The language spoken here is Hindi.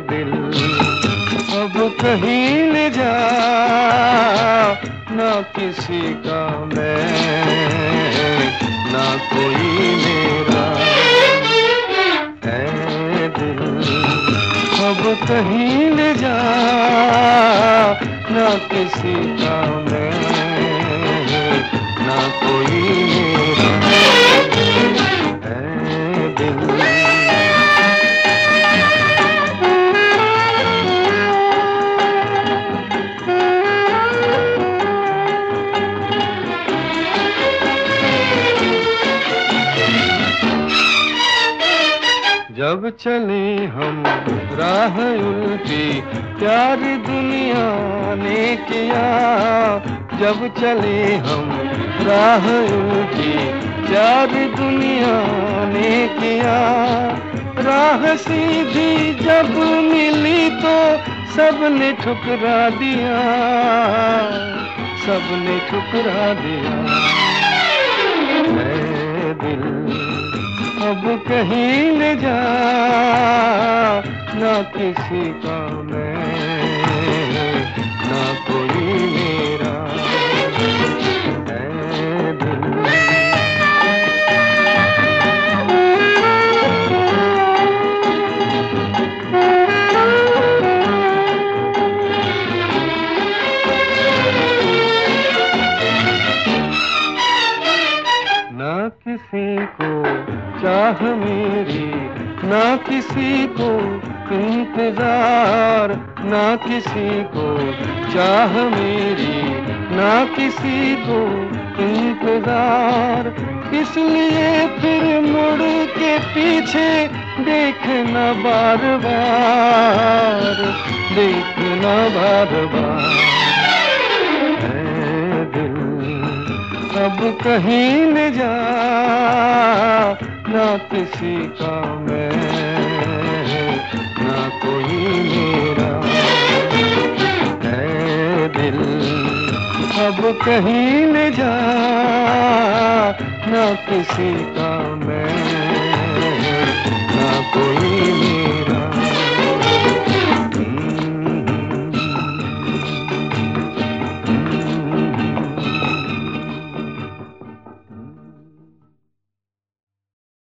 दिल। अब कहीं ले जा, ना किसी का मैं, ना कोई मेरा है दिल। अब कहीं ले जा, ना किसी का मैं, ना जब चले हम राह उल्टी प्यार दुनिया ने किया। जब चले हम राह उल्टी प्यार दुनिया ने किया। राह सीधी जब मिली तो सबने ठुकरा दिया। सबने ठुकरा दिया। दिल अब कहीं ले जा ना किसी का मैं। किसी को चाह मेरी, ना किसी को इंतज़ार, ना किसी को चाह मेरी, ना किसी को इंतज़ार। इसलिए फिर मुड़ के पीछे देखना बार बार देखना बार बार दिल अब कहीं न जा, ना किसी का मैं, ना कोई मेरा। है दिल, अब कहीं न जा, ना किसी का मैं, ना कोई